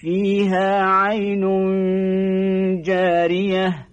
فيها عين جارية